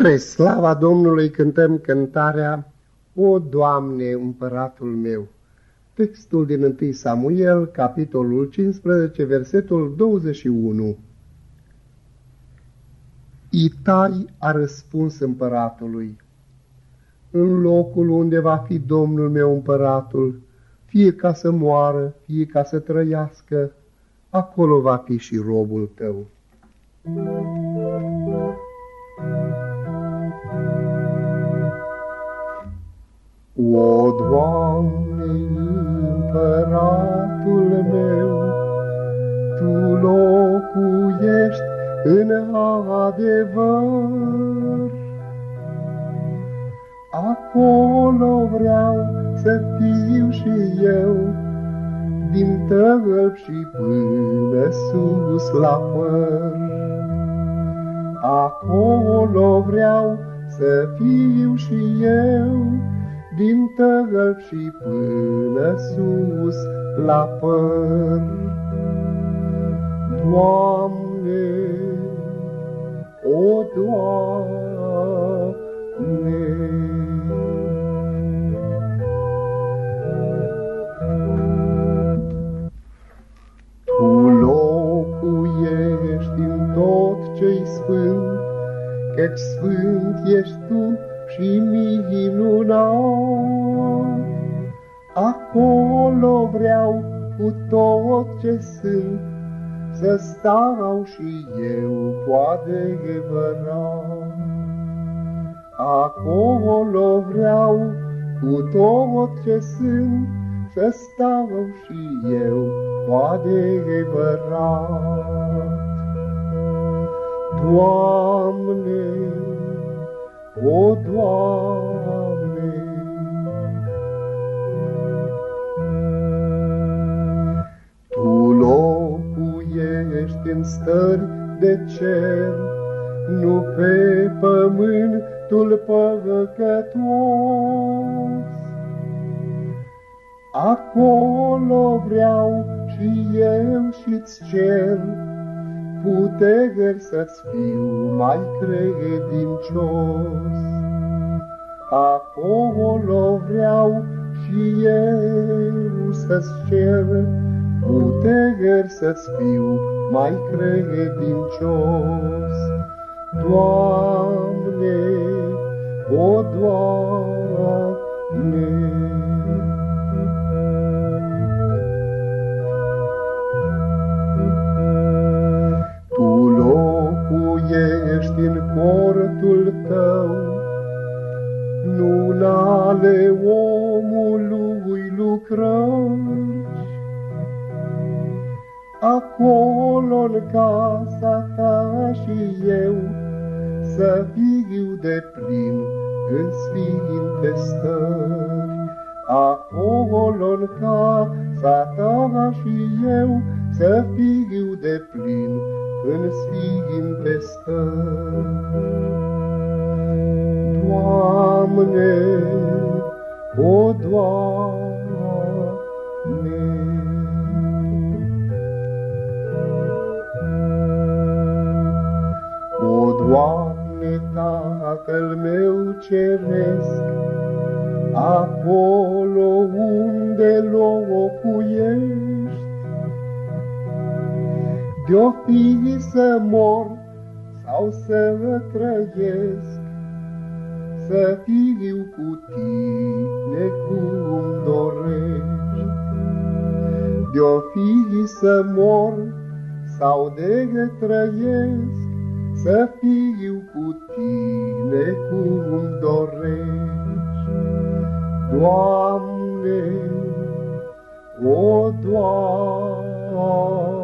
Spre slava Domnului cântăm cântarea O, Doamne, împăratul meu! Textul din 1 Samuel, capitolul 15, versetul 21 Itai a răspuns împăratului, În locul unde va fi Domnul meu împăratul, fie ca să moară, fie ca să trăiască, acolo va fi și robul tău. O, Doamne, împăratul meu, Tu locuiești în adevăr. Acolo vreau să fiu și eu, din tălp și până sus la păr. Acolo vreau să fiu și eu, din tălp și până sus la păr. Doamne, o Doamne, Tu locuiești în tot ce-i sfânt, Căci sfânt ești Tu și minunat. Acolo vreau cu tot ce sunt, Să stau și eu cu adevărat. Acolo vreau cu tot ce sunt, Să stau și eu cu adevărat. Doamne, o, Doamne! Tu locuiești în stări de cer, Nu pe pământul păcătos. Acolo vreau și eu și-ți cer, puteri să-ți fiu mai credincios. Acolo vreau și eu să-ți cer, puteri să-ți fiu mai credincios. Doamne, Acolo-n casa ta și eu, să fiu de plin în sfinte stări. Acolo-n casa ta și eu, să fiu de plin în sfinte stări. Doamne, o Doamne, Doamne, Tatăl meu ceresc, acolo unde locuiești, de-o fi să mor sau să trăiesc, Să fiu cu tine cum dorești. De-o fi să mor sau de trăiesc, Să fiu cu tine cum dorești. Doamne, o Doamne,